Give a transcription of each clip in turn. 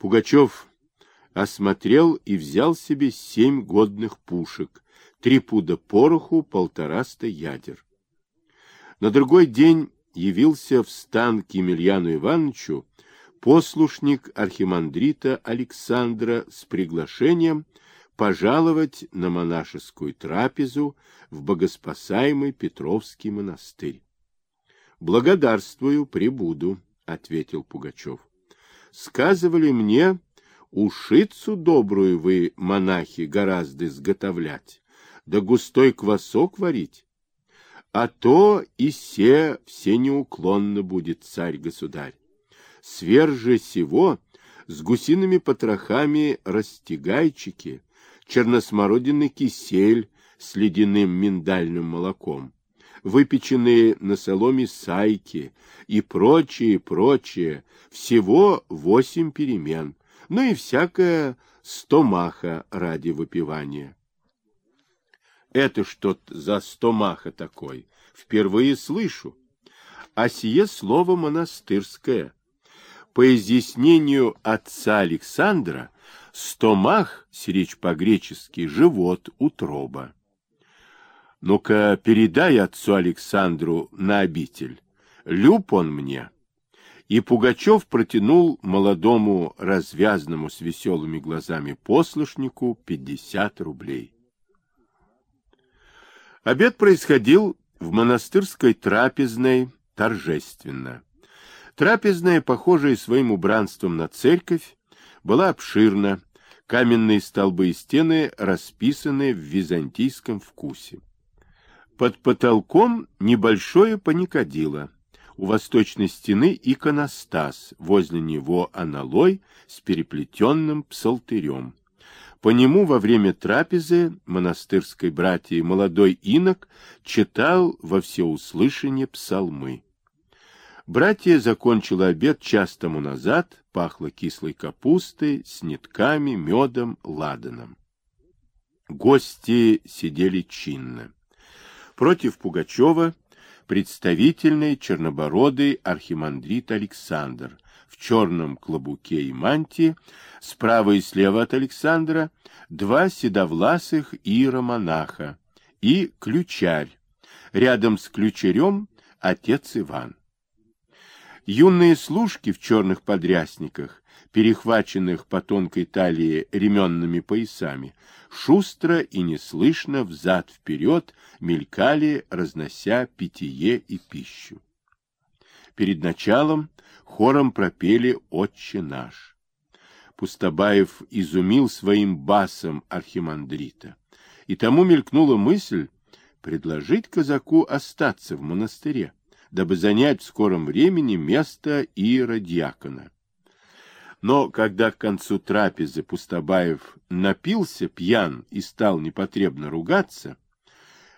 Пугачев осмотрел и взял себе семь годных пушек, три пуда пороху, полтораста ядер. На другой день явился в стан к Емельяну Ивановичу послушник архимандрита Александра с приглашением пожаловать на монашескую трапезу в богоспасаемый Петровский монастырь. «Благодарствую, прибуду», — ответил Пугачев. «Сказывали мне, ушицу добрую вы, монахи, гораздо изготовлять, да густой квасок варить. А то и се все неуклонно будет царь-государь. Сверже сего с гусиными потрохами растягайчики, черносмородинный кисель с ледяным миндальным молоком, выпеченные на соломе сайки и прочее, прочее, всего восемь перемен, ну и всякое стомаха ради выпивания. Это что-то за стомаха такой, впервые слышу. А сие слово монастырское. По изъяснению отца Александра, стомах, сиречь по-гречески, живот, утроба. Ну-ка, передай отцу Александру на обитель. Люб он мне. И Пугачев протянул молодому развязному с веселыми глазами послушнику пятьдесят рублей. Обед происходил в монастырской трапезной торжественно. Трапезная, похожая своим убранством на церковь, была обширна, каменные столбы и стены расписаны в византийском вкусе. Под потолком небольшое паникадило. У восточной стены иконостас, возле него аналой с переплетенным псалтырем. По нему во время трапезы монастырской братьи молодой инок читал во всеуслышание псалмы. Братья закончила обед час тому назад, пахло кислой капустой, с нитками, медом, ладаном. Гости сидели чинно. Против Пугачева представительный чернобородый архимандрит Александр в черном клобуке и мантии, справа и слева от Александра два седовласых иеромонаха и ключарь, рядом с ключарем отец Иван. Юные служки в черных подрясниках, перехваченных по тонкой талии ременными поясами, шустро и неслышно взад-вперед мелькали, разнося питье и пищу. Перед началом хором пропели «Отче наш». Пустобаев изумил своим басом архимандрита, и тому мелькнула мысль предложить казаку остаться в монастыре, дабы занять в скором времени место иеродьякона. Но когда к концу трапезы Пустобаев напился пьян и стал непотребно ругаться,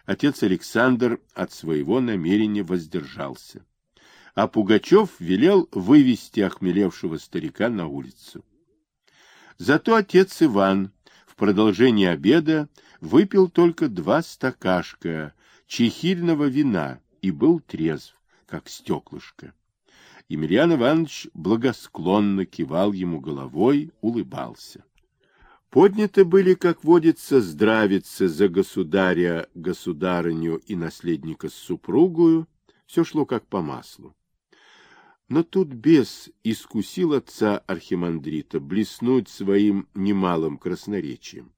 отец Александр от своего намерения воздержался. А Пугачев велел вывести охмелевшего старика на улицу. Зато отец Иван в продолжении обеда выпил только два стакашка чехильного вина и был трезв, как стеклышко. Емельян Иванович благосклонно кивал ему головой, улыбался. Подняты были, как водится, здравицы за государя, государыню и наследника с супругою, все шло как по маслу. Но тут бес искусил отца архимандрита блеснуть своим немалым красноречием.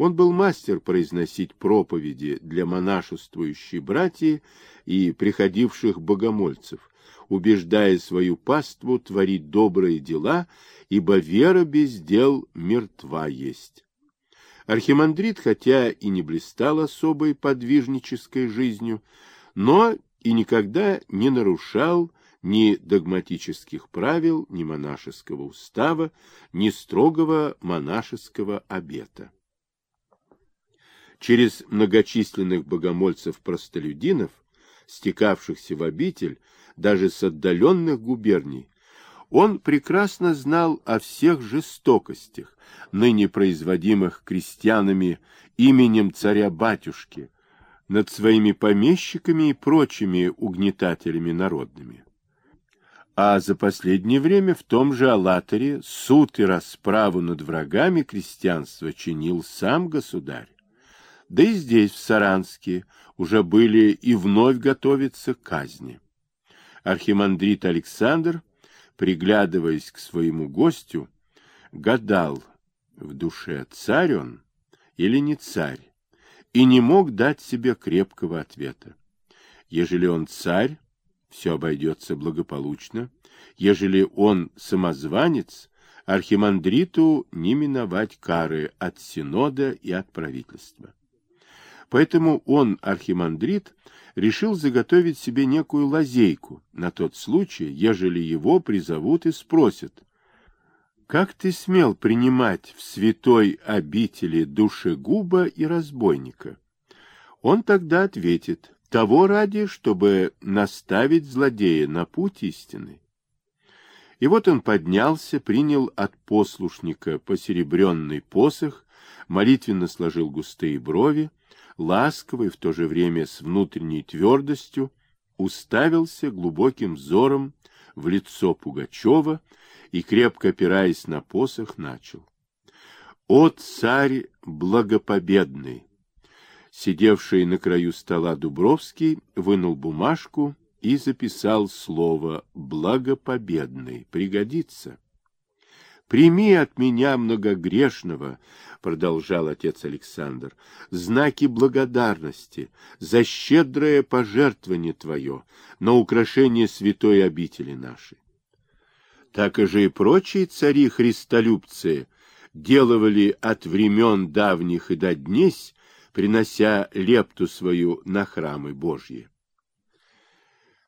Он был мастер произносить проповеди для монашествующей братьи и приходивших богомольцев, убеждая свою паству творить добрые дела, ибо вера без дел мертва есть. Архимандрит, хотя и не блистал особой подвижнической жизнью, но и никогда не нарушал ни догматических правил, ни монашеского устава, ни строгого монашеского обета. Через многочисленных богомольцев-простолюдинов, стекавшихся в обитель, даже с отдаленных губерний, он прекрасно знал о всех жестокостях, ныне производимых крестьянами именем царя-батюшки, над своими помещиками и прочими угнетателями народными. а за последнее время в том же Аллаторе суд и расправу над врагами крестьянства чинил сам государь. Да и здесь, в Саранске, уже были и вновь готовятся казни. Архимандрит Александр, приглядываясь к своему гостю, гадал в душе, царь он или не царь, и не мог дать себе крепкого ответа. Ежели он царь, все обойдется благополучно. Ежели он самозванец, архимандриту не миновать кары от синода и от правительства. Поэтому он, архимандрит, решил заготовить себе некую лазейку на тот случай, ежели его призовут и спросят, «Как ты смел принимать в святой обители душегуба и разбойника?» Он тогда ответит, того ради, чтобы наставить злодея на путь истины. И вот он поднялся, принял от послушника посеребренный посох, молитвенно сложил густые брови, ласково и в то же время с внутренней твердостью уставился глубоким взором в лицо Пугачева и, крепко опираясь на посох, начал. «О, царь благопобедный! Сидевший на краю стола Дубровский вынул бумажку и записал слово «благопобедный». Пригодится. «Прими от меня многогрешного», — продолжал отец Александр, — «знаки благодарности за щедрое пожертвование твое на украшение святой обители нашей». Так и же и прочие цари-христолюбцы делали от времен давних и до днесь принося лепту свою на храмы Божьи.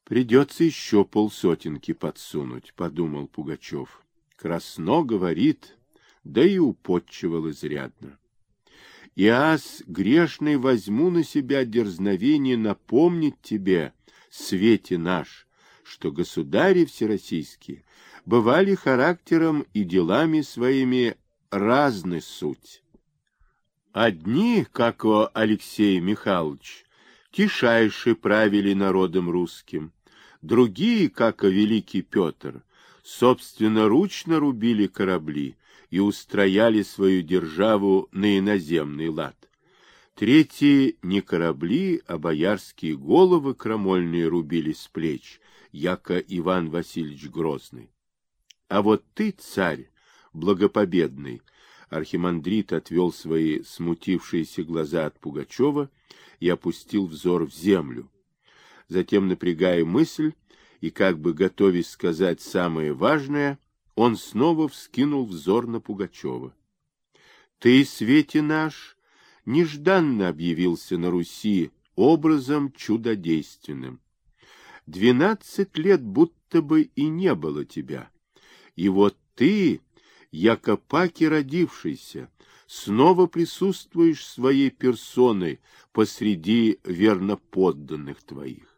Придется еще полсотенки подсунуть, — подумал Пугачев. Красно говорит, да и употчевал изрядно. И ас грешный возьму на себя дерзновение напомнить тебе, свете наш, что государи всероссийские бывали характером и делами своими разной суть Одни, как о Алексей Михайлович, тишайше правили народом русским, другие, как о Великий Петр, собственноручно рубили корабли и устрояли свою державу на иноземный лад. Третьи не корабли, а боярские головы крамольные рубили с плеч, яко Иван Васильевич Грозный. А вот ты, царь, благопобедный, Архимандрит отвел свои смутившиеся глаза от Пугачева и опустил взор в землю. Затем, напрягая мысль и как бы готовясь сказать самое важное, он снова вскинул взор на Пугачева. — Ты, свете наш, нежданно объявился на Руси образом чудодейственным. Двенадцать лет будто бы и не было тебя. И вот ты яко паки родившийся, снова присутствуешь своей персоной посреди верноподданных твоих.